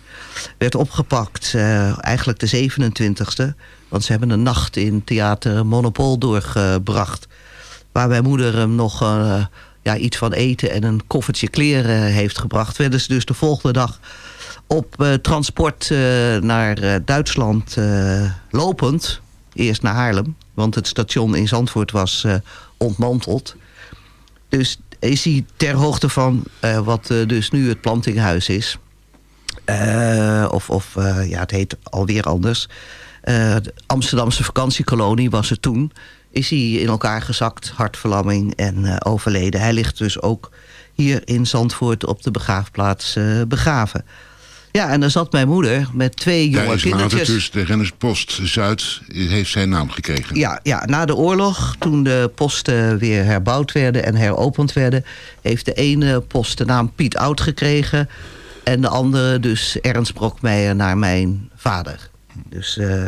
werd opgepakt, eh, eigenlijk de 27e. Want ze hebben een nacht in theater Monopol doorgebracht. Waar mijn moeder hem nog eh, ja, iets van eten en een koffertje kleren heeft gebracht. Werden ze dus de volgende dag op eh, transport eh, naar eh, Duitsland lopend. Eerst naar Haarlem, want het station in Zandvoort was ontmanteld. Dus is hij ter hoogte van wat dus nu het plantinghuis is. Of of ja, het heet alweer anders. De Amsterdamse vakantiekolonie was het toen. Is hij in elkaar gezakt, hartverlamming en eh, overleden. Hij ligt dus ook hier in Zandvoort op de begraafplaats eh, begraven. Ja, en dan zat mijn moeder met twee Daar jonge is later kindertjes. dus de Rennerspost Zuid heeft zijn naam gekregen. Ja, ja, na de oorlog, toen de posten weer herbouwd werden en heropend werden... heeft de ene post de naam Piet Oud gekregen... en de andere dus Ernst Brokmeijer naar mijn vader. Dus eh,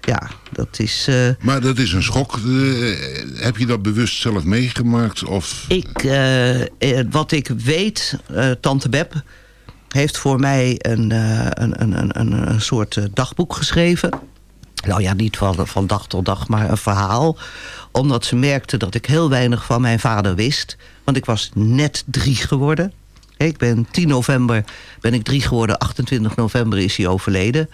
ja, dat is... eh, Maar dat is een schok. Eh, heb je dat bewust zelf meegemaakt? Of Ik, eh, wat ik weet, tante Beb heeft voor mij een, een, een, een, een, soort dagboek geschreven. Nou ja, niet van, van dag tot dag, maar een verhaal. Omdat ze merkte dat ik heel weinig van mijn vader wist. Want ik was net drie geworden. Ik ben 10 november ben ik drie geworden, 28 november is hij overleden.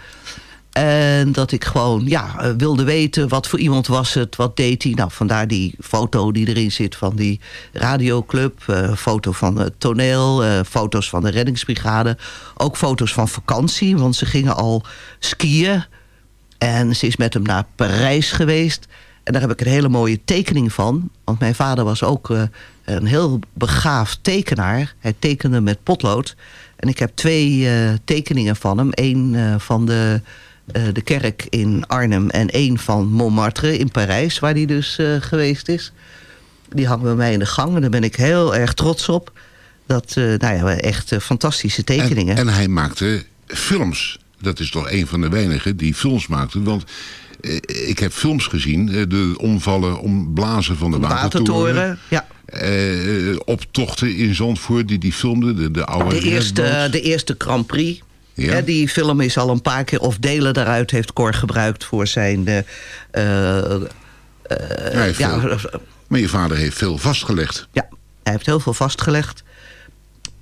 En dat ik gewoon ja, eh, wilde weten wat voor iemand was het, wat deed hij. Nou, vandaar die foto die erin zit van die radioclub. eh, foto van het toneel, eh, foto's van de reddingsbrigade. Ook foto's van vakantie, want ze gingen al skiën. En ze is met hem naar Parijs geweest. En daar heb ik een hele mooie tekening van. Want mijn vader was ook een heel begaafd tekenaar. Hij tekende met potlood. En ik heb twee tekeningen van hem. Eén van de, de kerk in Arnhem en één van Montmartre in Parijs... waar hij dus eh, geweest is. Die hangen bij mij in de gang en daar ben ik heel erg trots op. Dat, eh, nou ja, echt eh, fantastische tekeningen. En hij maakte films. Dat is toch een van de weinigen die films maakte. Want eh, ik heb films gezien. eh, de omvallen, omblazen van de watertoren. Watertoren, ja. Eh, optochten in Zandvoort die die filmde. De, de oude De eerste, de eerste Grand Prix. Ja. Die film is al een paar keer, of delen daaruit heeft Cor gebruikt voor zijn... Hij heeft ja, maar je vader heeft veel vastgelegd. Ja, hij heeft heel veel vastgelegd.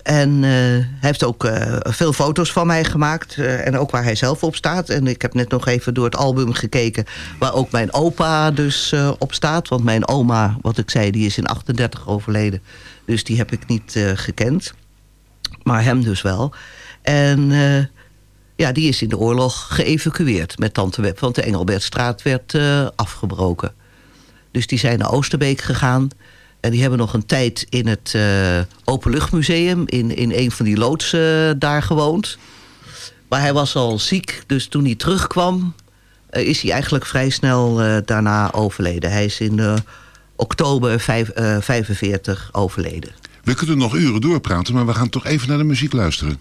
En eh, hij heeft ook veel foto's van mij gemaakt. en ook waar hij zelf op staat. En ik heb net nog even door het album gekeken... waar ook mijn opa dus op staat. Want mijn oma, wat ik zei, die is in 38 overleden. Dus die heb ik niet gekend. Maar hem dus wel. En eh, ja, die is in de oorlog geëvacueerd met Tante Web. Want de Engelbertstraat werd eh, afgebroken. Dus die zijn naar Oosterbeek gegaan. En die hebben nog een tijd in het eh, Openluchtmuseum... In, in een van die loodsen daar gewoond. Maar hij was al ziek, dus toen hij terugkwam... is hij eigenlijk vrij snel daarna overleden. Hij is in oktober vijf, eh, 45 overleden. We kunnen nog uren doorpraten, maar we gaan toch even naar de muziek luisteren.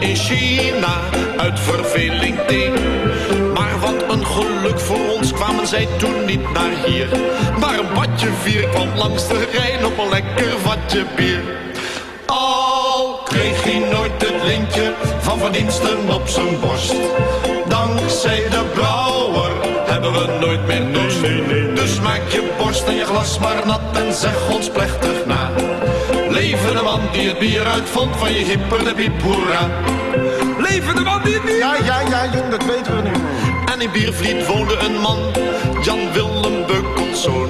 In China uit verveling thee. Maar wat een geluk voor ons kwamen zij toen niet naar hier. Maar een badje vier kwam langs de Rijn op een lekker vatje bier. Al kreeg hij nooit het lintje van verdiensten op zijn borst. Dankzij de brouwer hebben we nooit meer dorst. Dus maak je borst en je glas maar nat en zeg ons plechtig na. Leven de man die het bier uitvond van je hipper de piep hoera. Leven de man die het bier... Ja, ja, ja, jong, dat weten we nu. En in Biervliet woonde een man, Jan Willem Beukelszoon.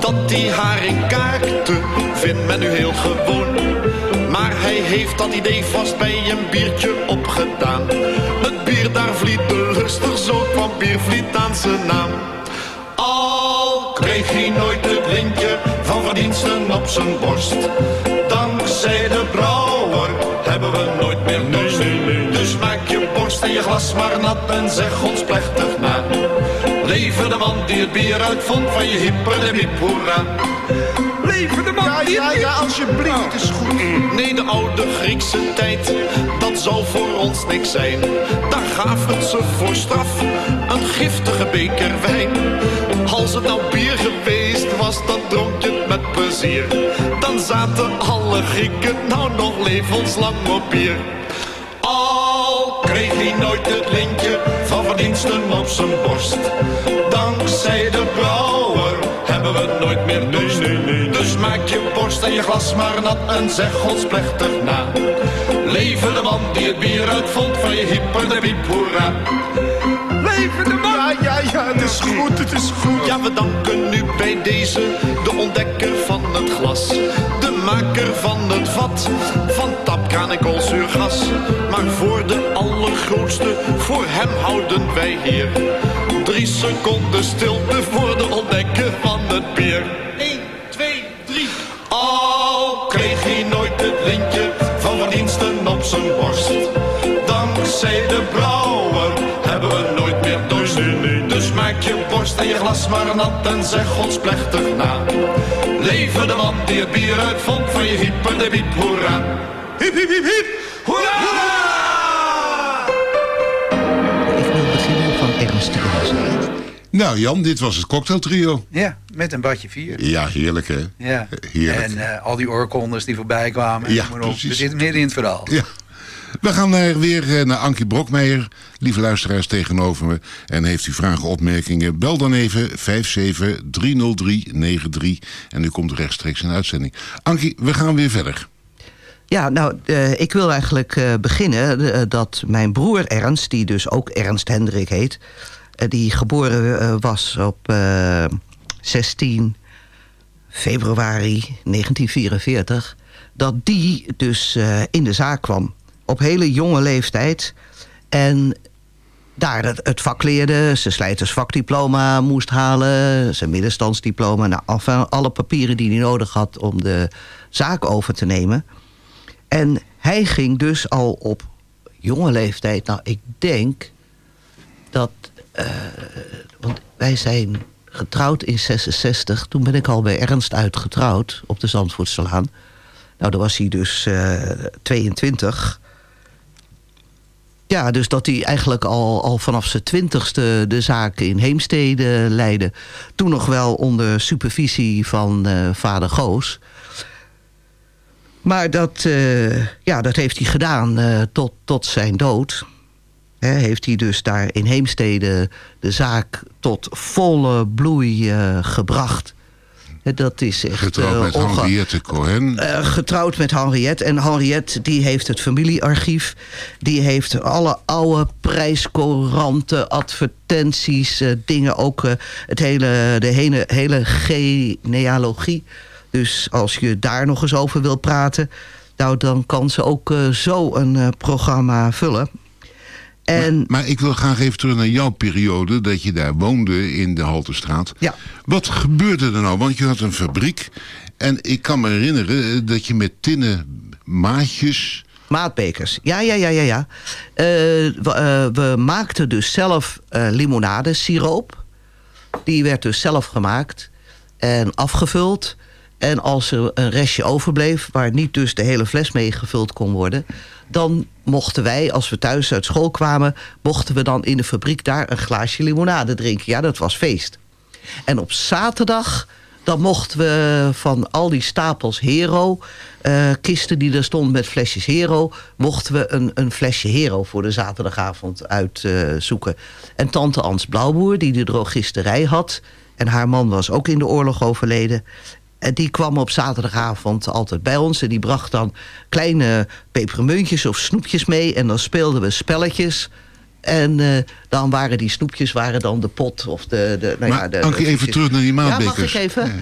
Dat die haring kaakte, vindt men nu heel gewoon. Maar hij heeft dat idee vast bij een biertje opgedaan. Het bier daar vliet de lustig, zo kwam Biervliet aan zijn naam. Kreeg hij nooit het lintje van verdiensten op zijn borst. Dankzij de brouwer hebben we nooit meer dorst. Dus maak je borst en je glas maar nat en zeg ons plechtig na. Leven de man die het bier uitvond van je hipper de hoera. Leven de man ja, die ja, ja, alsjeblieft, het is goed. Nee, de oude Griekse tijd, dat zal voor ons niks zijn. Daar gaven ze voor straf een giftige beker wijn. Als het nou bier geweest was, dan dronk je het met plezier. Dan zaten alle Grieken nou nog levenslang op bier. Al kreeg hij nooit het lintje van verdiensten op zijn borst. Dankzij de brouwer hebben we nooit meer dorst. Dus maak je borst en je glas maar nat en zeg ons plechtig na. Leven de man die het bier uitvond van je hipper de piep hoera. Leven de man! Ja, ja, ja, het is goed, het is goed. Ja, we danken nu bij deze de ontdekker van het glas. De maker van het vat, van tapkraan en koolzuurgas. Maar voor de allergrootste, voor hem houden wij hier. Drie seconden stilte voor de ontdekker van het bier. Zijn borst. Dankzij de brouwer hebben we nooit meer dorst. Dus maak je borst en je glas maar nat en zeg ons plechtig na. Leven de man die het bier uitvond van je hipper de piep hoera. Hip hip hip hip, Nou Jan, dit was het cocktailtrio. Ja, met een badje vier. Ja, heerlijk hè? Ja. Heerlijk. En eh, al die oorkondes die voorbij kwamen. Ja, op. We precies. zitten midden in het verhaal. Ja. We gaan naar, weer eh, naar Ankie Brokmeijer, lieve luisteraars tegenover me. En heeft u vragen, opmerkingen, bel dan even 5730393 en u komt rechtstreeks in de uitzending. Ankie, we gaan weer verder. Ja, nou, eh, ik wil eigenlijk eh, beginnen eh, dat mijn broer Ernst, die dus ook Ernst Hendrik heet, eh, die geboren eh, was op eh, 16 februari 1944, dat die dus eh, in de zaak kwam. Op hele jonge leeftijd. En daar het, vak leerde, zijn slijtersvakdiploma moest halen, zijn middenstandsdiploma, nou, enfin, alle papieren die hij nodig had om de zaak over te nemen. En hij ging dus al op jonge leeftijd, nou ik denk dat, eh, want wij zijn getrouwd in 66, toen ben ik al bij Ernst uitgetrouwd op de Zandvoortselaan. Nou, dan was hij dus eh 22. Ja, dus dat hij eigenlijk al, al vanaf zijn twintigste de zaak in Heemstede leidde. Toen nog wel onder supervisie van eh, vader Goos. Maar dat, eh, ja, dat heeft hij gedaan eh, tot, tot zijn dood. Heeft hij dus daar in Heemstede de zaak tot volle bloei eh, gebracht. Dat is echt, Getrouwd eh, met Henriette Cohen. eh, getrouwd met Henriette. En Henriette die heeft het familiearchief. Die heeft alle oude prijscouranten, advertenties, dingen. Ook het hele, de hele, hele genealogie. Dus als je daar nog eens over wil praten... Nou, dan kan ze ook zo een programma vullen. En, Maar, maar ik wil graag even terug naar jouw periode dat je daar woonde in de Haltestraat. Ja. Wat gebeurde er nou? Want je had een fabriek en ik kan me herinneren eh, dat je met tinnen maatjes... Maatbekers, ja, ja, ja, ja. ja. Eh, we, eh, we maakten dus zelf eh limonadesiroop. Die werd dus zelf gemaakt en afgevuld. En als er een restje overbleef, waar niet dus de hele fles mee gevuld kon worden... dan mochten wij, als we thuis uit school kwamen... mochten we dan in de fabriek daar een glaasje limonade drinken. Ja, dat was feest. En op zaterdag, dan mochten we van al die stapels Hero... eh, kisten die er stonden met flesjes Hero... mochten we een, een flesje Hero voor de zaterdagavond uitzoeken. en tante Ans Blauwboer, die de drogisterij had... en haar man was ook in de oorlog overleden... En die kwam op zaterdagavond altijd bij ons. En die bracht dan kleine pepermuntjes of snoepjes mee. En dan speelden we spelletjes. En eh, dan waren die snoepjes waren dan de pot of de... de nou Maar ja, de, even terug naar die Ja, mag maatbekers. ik even?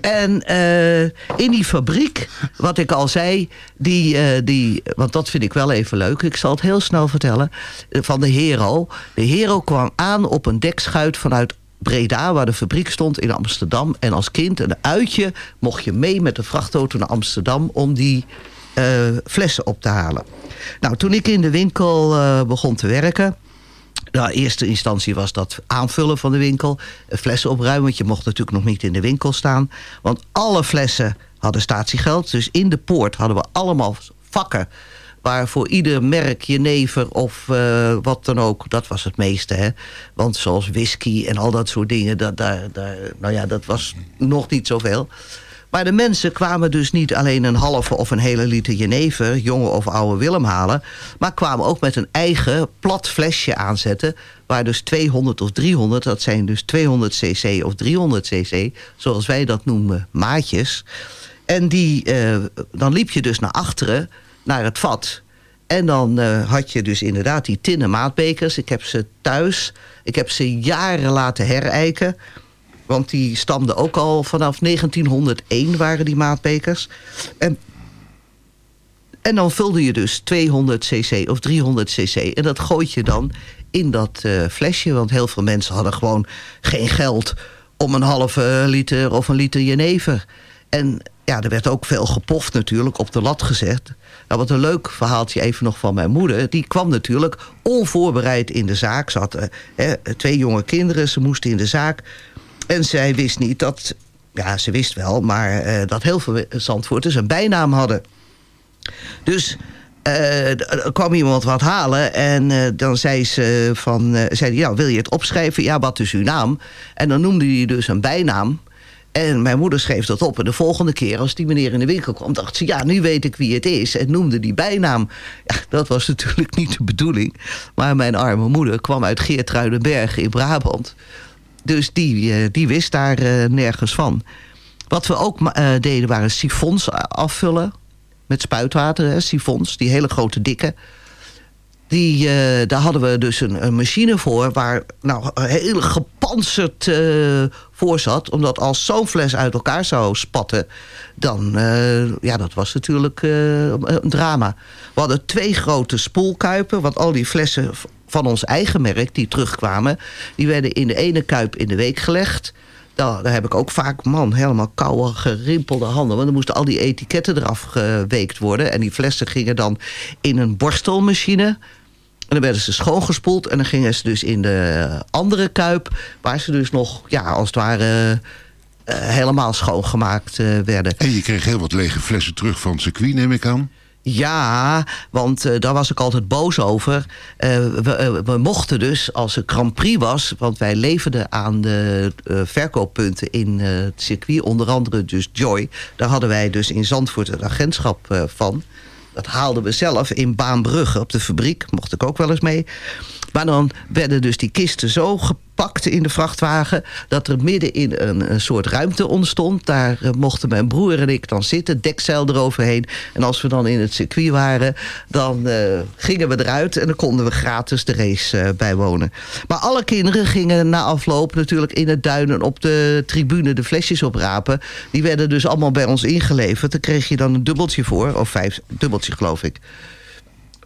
En eh, in die fabriek, wat ik al zei, die, eh, die, want dat vind ik wel even leuk. Ik zal het heel snel vertellen. eh, Van de Hero. De Hero kwam aan op een dekschuit vanuit Breda, waar de fabriek stond in Amsterdam. En als kind, een uitje, mocht je mee met de vrachtauto naar Amsterdam om die eh, flessen op te halen. Nou, toen ik in de winkel eh, begon te werken. Nou, in eerste instantie was dat aanvullen van de winkel. eh, Flessen opruimen, want je mocht natuurlijk nog niet in de winkel staan. Want alle flessen hadden statiegeld. Dus in de poort hadden we allemaal vakken... waar voor ieder merk, jenever of eh, wat dan ook... dat was het meeste, hè. Want zoals whisky en al dat soort dingen... Dat, daar, daar, nou ja, dat was nog niet zoveel. Maar de mensen kwamen dus niet alleen een halve of een hele liter jenever... jonge of oude Willem halen... maar kwamen ook met een eigen plat flesje aanzetten... waar dus 200 of 300, dat zijn dus 200 cc of 300 cc... zoals wij dat noemen, maatjes. En die, eh, dan liep je dus naar achteren, naar het vat... En dan eh, had je dus inderdaad die tinnen maatbekers. Ik heb ze thuis. Ik heb ze jaren laten herijken. Want die stamden ook al vanaf 1901 waren die maatbekers. En, en dan vulde je dus 200 cc of 300 cc. En dat gooit je dan in dat eh, flesje. Want heel veel mensen hadden gewoon geen geld om een halve liter of een liter jenever. En ja, er werd ook veel gepoft natuurlijk, op de lat gezet. Nou, wat een leuk verhaaltje even nog van mijn moeder. Die kwam natuurlijk onvoorbereid in de zaak. Ze had eh, hè, twee jonge kinderen, ze moesten in de zaak. En zij wist niet dat... Ja, ze wist wel, maar eh, dat heel veel Zandvoorters een bijnaam hadden. Dus eh, er kwam iemand wat halen en eh, dan zei ze van, eh, zei die, ja, wil je het opschrijven? Ja, wat is uw naam? En dan noemde hij dus een bijnaam. En mijn moeder schreef dat op. En de volgende keer als die meneer in de winkel kwam... dacht ze, ja, nu weet ik wie het is. En noemde die bijnaam. Ja, dat was natuurlijk niet de bedoeling. Maar mijn arme moeder kwam uit Geertruidenberg in Brabant. Dus die, eh, die wist daar eh, nergens van. Wat we ook eh, deden waren sifons afvullen. Met spuitwater, hè, sifons. Die hele grote dikke. Die, eh, daar hadden we dus een, machine voor... waar nou heel gepantserd eh, voor zat. Omdat als zo'n fles uit elkaar zou spatten... dan, eh, ja, dat was natuurlijk een drama. We hadden twee grote spoelkuipen... want al die flessen van ons eigen merk die terugkwamen... die werden in de ene kuip in de week gelegd... Daar heb ik ook vaak, man, helemaal koude, gerimpelde handen. Want dan moesten al die etiketten eraf geweekt worden. En die flessen gingen dan in een borstelmachine. En dan werden ze schoongespoeld. En dan gingen ze dus in de andere kuip... waar ze dus nog, ja, als het ware... eh, helemaal schoongemaakt eh, werden. En je kreeg heel wat lege flessen terug van het circuit, neem ik aan. Ja, want eh, daar was ik altijd boos over. We, we mochten dus, als er Grand Prix was... want wij leverden aan de verkooppunten in het circuit... onder andere dus Joy. Daar hadden wij dus in Zandvoort een agentschap van. Dat haalden we zelf in Baanbrugge op de fabriek. Mocht ik ook wel eens mee. Maar dan werden dus die kisten zo gepakt in de vrachtwagen... dat er midden in een, soort ruimte ontstond. Daar eh, mochten mijn broer en ik dan zitten, dekzeil eroverheen. En als we dan in het circuit waren, dan eh, gingen we eruit... en dan konden we gratis de race eh, bijwonen. Maar alle kinderen gingen na afloop natuurlijk in het duinen... op de tribune de flesjes oprapen. Die werden dus allemaal bij ons ingeleverd. Daar kreeg je dan een dubbeltje voor, of vijf, dubbeltje geloof ik.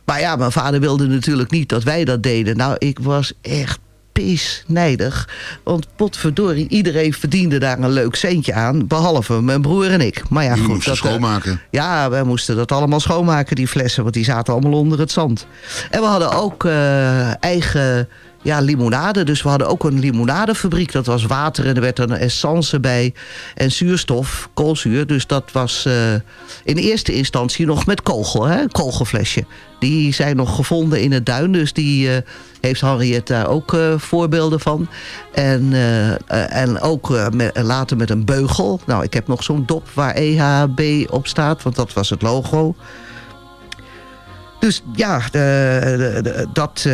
Maar ja, mijn vader wilde natuurlijk niet dat wij dat deden. Nou, ik was echt pisnijdig. Want potverdorie, iedereen verdiende daar een leuk centje aan. Behalve mijn broer en ik. Maar ja, Die goed, moesten dat, eh, schoonmaken. ja, wij moesten dat allemaal schoonmaken, die flessen. Want die zaten allemaal onder het zand. En we hadden ook eh, eigen ja, limonade. Dus we hadden ook een limonadefabriek. Dat was water en er werd een essence bij. En zuurstof, koolzuur. Dus dat was eh, in eerste instantie nog met kogel. Hè? Kogelflesje. Die zijn nog gevonden in het duin. Dus die eh, heeft Henriette daar ook eh, voorbeelden van. En, en ook later met een beugel. Nou, ik heb nog zo'n dop waar EHB op staat. Want dat was het logo. Dus ja, de, dat,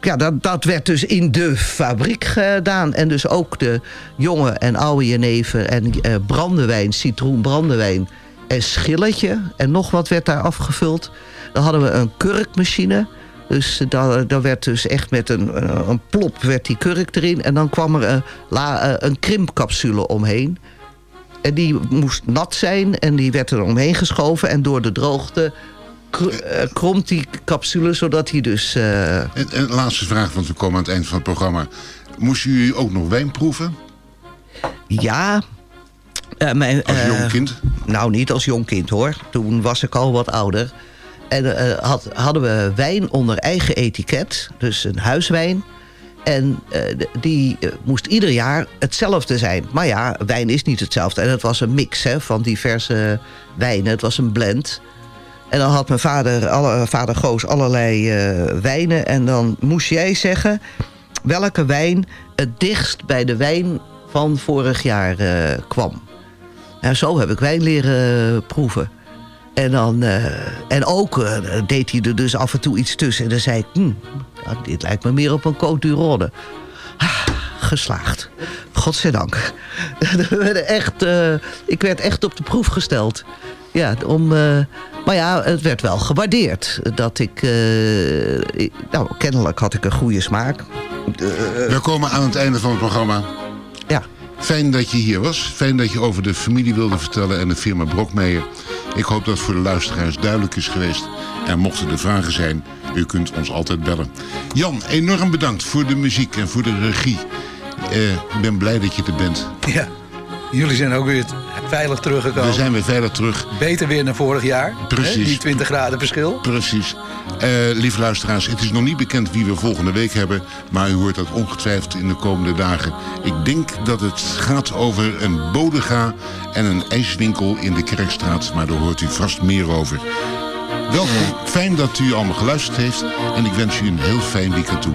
ja dat, dat werd dus in de fabriek gedaan. En dus ook de jonge en oude jenever en eh, brandewijn, citroenbrandewijn en schilletje. En nog wat werd daar afgevuld. Dan hadden we een kurkmachine. Dus daar, daar werd dus echt met een, eh, een plop werd die kurk erin. En dan kwam er een, eh, een krimpcapsule omheen. En die moest nat zijn en die werd er omheen geschoven. En door de droogte eh, kromt die capsule, zodat hij dus... eh, En, en laatste vraag, want we komen aan het eind van het programma. Moesten jullie ook nog wijn proeven? ja... eh, mijn, Als eh, jong kind? Nou, niet als jong kind hoor. Toen was ik al wat ouder. En eh, had, hadden we wijn onder eigen etiket. Dus een huiswijn. En eh, die eh, moest ieder jaar hetzelfde zijn. Maar ja, wijn is niet hetzelfde. En het was een mix hè, van diverse wijnen. Het was een blend. En dan had mijn vader, alle, vader Goos allerlei eh, wijnen. En dan moest jij zeggen welke wijn het dichtst bij de wijn van vorig jaar eh, kwam. En zo heb ik wijn leren proeven. En, dan, eh, en ook deed hij er dus af en toe iets tussen. En dan zei ik, hm, nou, dit lijkt me meer op een Côte d'Ivoire. Ah, geslaagd. Godzijdank. *laughs* Echt, ik werd echt op de proef gesteld. Ja, om, maar ja, het werd wel gewaardeerd. Dat ik, eh, ik- nou, kennelijk had ik een goede smaak. We komen aan het einde van het programma. Ja. Fijn dat je hier was. Fijn dat je over de familie wilde vertellen en de firma Brokmeijer. Ik hoop dat het voor de luisteraars duidelijk is geweest. En mochten er vragen zijn, u kunt ons altijd bellen. Jan, enorm bedankt voor de muziek en voor de regie. Eh, ik ben blij dat je er bent. Ja, jullie zijn ook weer veilig teruggekomen. We zijn weer veilig terug. Beter weer dan vorig jaar. Precies. Hè? Die 20 graden verschil. Precies. Eh, lieve luisteraars, het is nog niet bekend wie we volgende week hebben. Maar u hoort dat ongetwijfeld in de komende dagen. Ik denk dat het gaat over een bodega en een ijswinkel in de Kerkstraat. Maar daar hoort u vast meer over. Welkom, fijn dat u allemaal geluisterd heeft. En ik wens u een heel fijn weekend toe.